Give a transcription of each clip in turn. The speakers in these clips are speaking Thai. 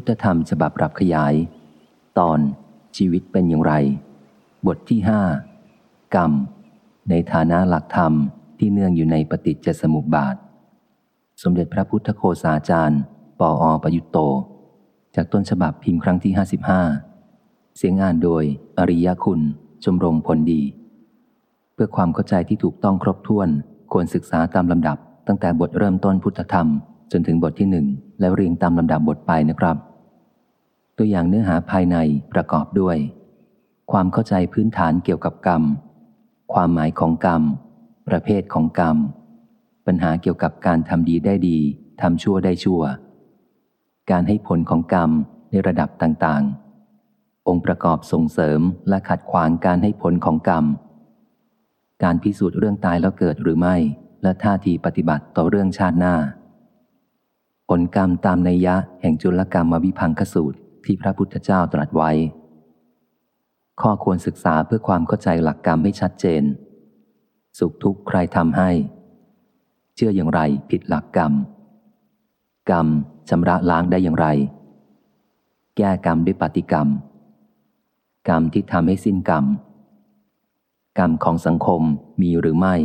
พุทธธรรมฉบับปรับขยาย ตอนชีวิตเป็นอย่างไร บทที่ห้ากรรม ในฐานะหลักธรรมที่เนื่องอยู่ในปฏิจจสมุปบาท สมเด็จพระพุทธโคสาจารย์ ปออประยุตโต จากต้นฉบับพิมพ์ครั้งที่ 55 เสียงอ่านโดย อริยคุณ ชมรมผลดี เพื่อความเข้าใจที่ถูกต้องครบถ้วน ควรศึกษาตามลำดับ ตั้งแต่บทเริ่มต้นพุทธธรรม จนถึงบทที่หนึ่งแล้วเรียงตามลำดับบทไปนะครับ ตัวอย่างเนื้อหาภายในประกอบด้วย ความเข้าใจพื้นฐานเกี่ยวกับกรรม ความหมายของกรรม ประเภทของกรรม ปัญหาเกี่ยวกับการทำดีได้ดีทำชั่วได้ชั่ว การให้ผลของกรรมในระดับต่างๆ องค์ประกอบส่งเสริมและขัดขวางการให้ผลของกรรม การพิสูจน์เรื่องตายแล้วเกิดหรือไม่ และท่าทีปฏิบัติต่อเรื่องชาติหน้า ผลกรรมตามนัยยะแห่งจุลกรรมมวิพังคสูตร ที่พระพุทธเจ้าตรัสไว้ ข้อควรศึกษาเพื่อความเข้าใจหลักกรรมให้ชัดเจน สุขทุกข์ใครทำให้ เชื่ออย่างไรผิดหลักกรรม กรรมชำระล้างได้อย่างไร แก้กรรมด้วยปฏิกรรม กรรมที่ทำให้สิ้นกรรม กรรมของสังคมมีหรือไม่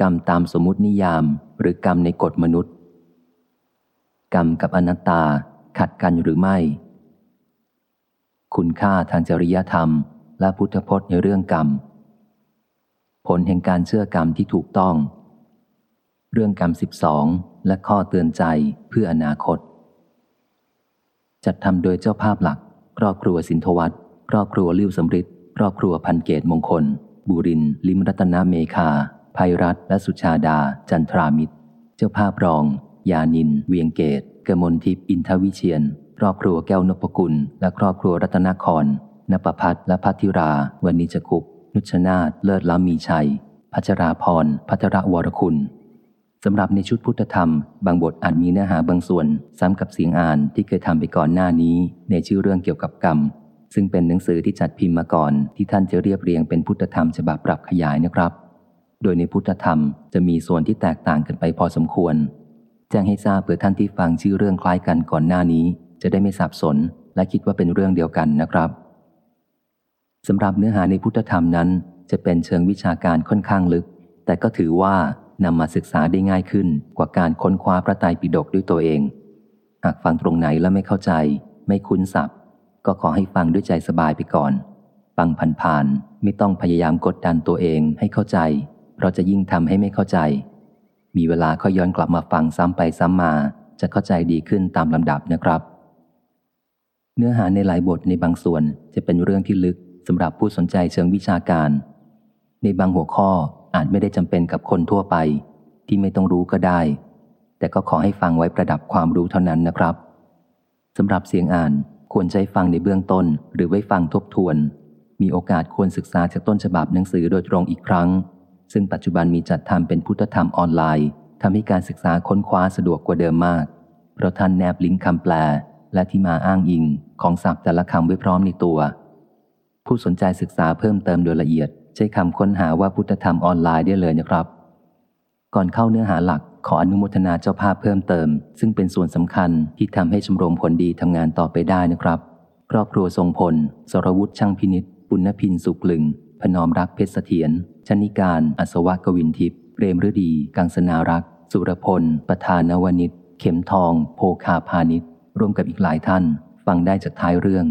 กรรมตามสมมตินิยามหรือกรรมในกฎมนุษย์ กรรมกับอนัตตา ขัดกันหรือไม่ คุณค่าทางจริยธรรม และพุทธพจน์ในเรื่องกรรม ผลแห่งการเชื่อกรรมที่ถูกต้อง เรื่องกรรมสิบสองและข้อเตือนใจเพื่ออนาคต จัดทำโดยเจ้าภาพหลัก ครอบครัวสินทวัตครอบครัวลิ้วสำริดครอบครัวพันเกตมงคล บุริน ลิมรัตนาเมคาภัยรัตและสุชาดา จันทรามิตร เจ้าภาพรอง ยานิน เวียงเกต กมลทิพย์อินทวิเชียน ครอบครัวแก้วนพกุล และครอบครัวรัตนครนปพัฒและพัทธิราวันนิจคุปนุชนาตเลิศล้ำมีชัย พัชราพร พัทรวรคุณสำหรับในชุดพุทธธรรม บางบทอาจมีเนื้อหาบางส่วน ซ้ำกับเสียงอ่านที่เคยทำไปก่อนหน้านี้ ในชื่อเรื่องเกี่ยวกับกรรม ซึ่งเป็นหนังสือที่จัดพิมพ์มาก่อน ที่ท่านจะเรียบเรียงเป็นพุทธธรรมฉบับปรับขยายนะครับ โดยในพุทธธรรมจะมีส่วนที่แตกต่างกันไปพอสมควร แจ้งให้ทราบเผื่อท่านที่ฟังชื่อเรื่องคล้ายกันก่อนหน้านี้ จะได้ไม่สับสน และคิดว่าเป็นเรื่องเดียวกันนะครับสำหรับเนื้อหาในพุทธธรรมนั้น จะเป็นเชิงวิชาการค่อนข้างลึก แต่ก็ถือว่านำมาศึกษาได้ง่ายขึ้นกว่าการค้นคว้าพระไตรปิฎกด้วยตัวเอง หากฟังตรงไหนแล้วไม่เข้าใจ ไม่คุ้นศัพท์ก็ขอให้ฟังด้วยใจสบายไปก่อน ฟังผ่านๆไม่ต้องพยายามกดดันตัวเองให้เข้าใจ เพราะจะยิ่งทำให้ไม่เข้าใจ มีเวลาก็ย้อนกลับมาฟังซ้ำไปซ้ำมา จะเข้าใจดีขึ้นตามลำดับนะครับ เนื้อหาในหลายบทในบางส่วนจะเป็นเรื่องที่ลึกสำหรับผู้สนใจเชิงวิชาการ ในบางหัวข้ออาจไม่ได้จำเป็นกับคนทั่วไป ที่ไม่ต้องรู้ก็ได้ แต่ก็ขอให้ฟังไว้ประดับความรู้เท่านั้นนะครับสำหรับเสียงอ่านควรใช้ฟังในเบื้องต้น หรือไว้ฟังทบทวน มีโอกาสควรศึกษาจากต้นฉบับหนังสือโดยตรงอีกครั้ง ซึ่งปัจจุบันมีจัดทำเป็นพุทธธรรมออนไลน์ทำให้การศึกษาค้นคว้าสะดวกกว่าเดิมมาก เพราะท่านแนบลิงก์คำแปล และที่มาอ้างอิงของศัพท์แต่ละคำไว้พร้อมในตัว ผู้สนใจศึกษาเพิ่มเติมโดยละเอียด ใช้คำค้นหาว่าพุทธธรรมออนไลน์ได้เลยนะครับ ก่อนเข้าเนื้อหาหลักขออนุโมทนาเจ้าภาพเพิ่มเติม ซึ่งเป็นส่วนสำคัญที่ทำให้ชมรมผลดีทำงานต่อไปได้นะครับ ครอบครัวทรงพล สรวุฒิช่างพินิษปุณพินสุกลึง พนอมรักเพชรเสถียรชนิการอัศวกวินทิพย์เรมฤดี กังสนารัก สุรพล ประธานวนิชเข็มทอง โพคาพาณิชร่วมกับอีกหลายท่าน ฟังได้จากท้ายเรื่อง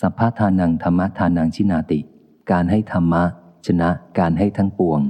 สัพพะทานังธรรมะทานังชินาติ การให้ธรรมะ ชนะการให้ทั้งปวง